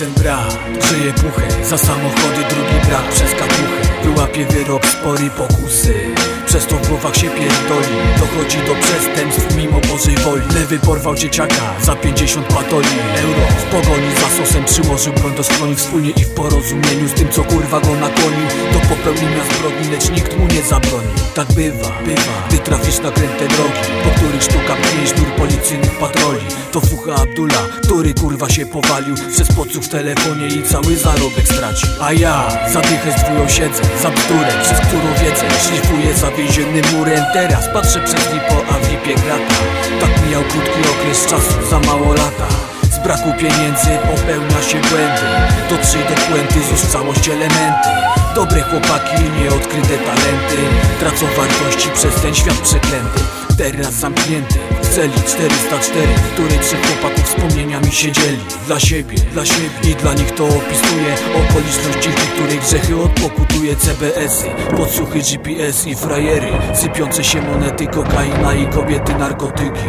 Jeden brat grzeje puchy Za samochody drugi brat przez kapuchy Wyłapie wyrok spory pokusy przez to w głowach się pierdoli. Dochodzi do przestępstw mimo Bożej woli. Lewy porwał dzieciaka za 50 patoli. Euro w pogoni za sosem przyłożył broń do skroni Wspólnie i w porozumieniu z tym co kurwa go nakłonił. Do popełnienia zbrodni lecz nikt mu nie zabroni. Tak bywa, bywa Gdy trafisz na kręte drogi Po których sztuka pnie sznur policyjnych patroli. To fucha Abdullah, który kurwa się powalił Przez podsłuch w telefonie i cały zarobek stracił. A ja zadychę z dwóją siedzę Za bzdurę, przez którą wiedzę Szlifuję za więziennym murem. Teraz patrzę przez lipo, a w lipie grata Tak mijał krótki okres czasu, za mało lata. Z braku pieniędzy popełnia się błędy. Dotrzyj do puenty, złóż całość elementy. Dobre chłopaki, nieodkryte talenty. Tracą wartości przez ten świat przeklęty Teraz zamknięty w celi 404 W której trzech chłopaków wspomnieniami siedzieli Dla siebie, dla siebie. I dla nich to opisuje Okoliczności, w których grzechy odpokutuje CBS-y, podsłuchy GPS i frajery Sypiące się monety, kokaina i kobiety, narkotyki.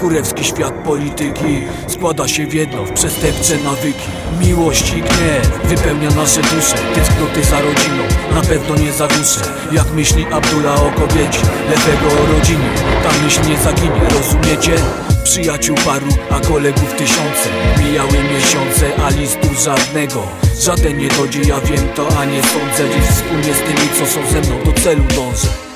Kurewski świat polityki Składa się w jedno, w przestępcze nawyki. Miłość i gniew wypełnia nasze dusze. Tęsknoty za rodziną, na pewno nie zagłuszę Jak myśli Abdullah o kobiecie, lewego o rodzinie Ta myśl nie zaginie, rozumiecie? Przyjaciół paru, a kolegów tysiące. Mijały miesiące, a listu żadnego. Żaden nie dojdzie, ja wiem to, a nie sądzę. Więc wspólnie z tymi, co są ze mną, do celu dążę